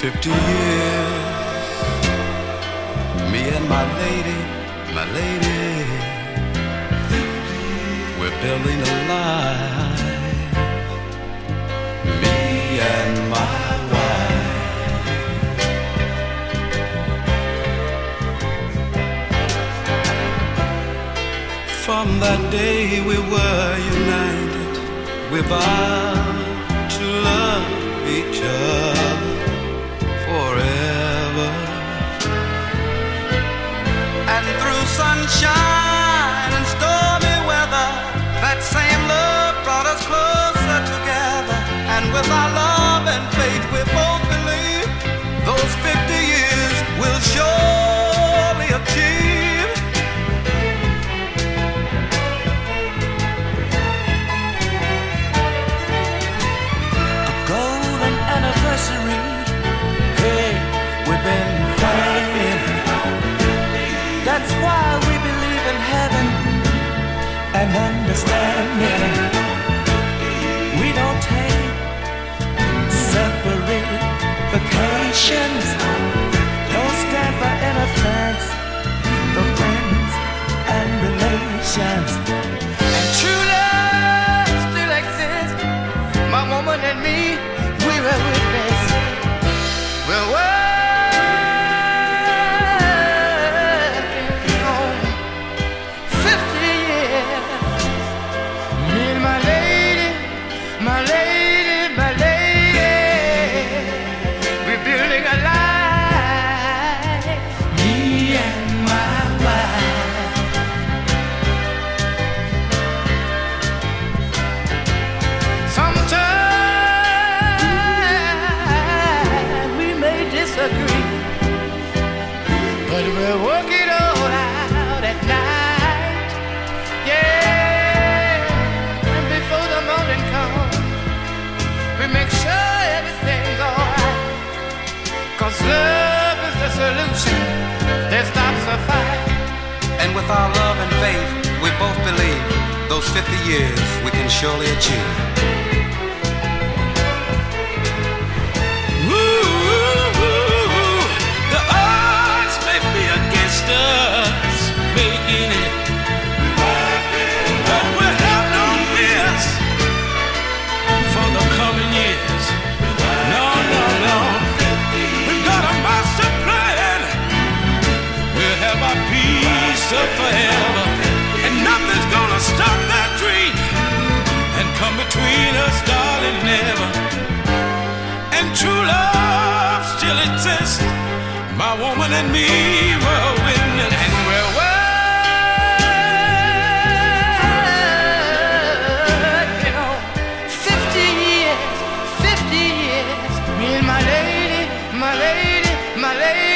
50 years. Me and my lady, my lady. We're building a life. Me and my wife. From that day we were united. We vowed to love each other That's why we believe in heaven and understanding. Relations. And with our love and faith, we both believe those 50 years we can surely achieve. Us, darling, never and true love still exists. My woman and me were witness, and we're working on 50 years, 50 years. Me and my lady, my lady, my lady.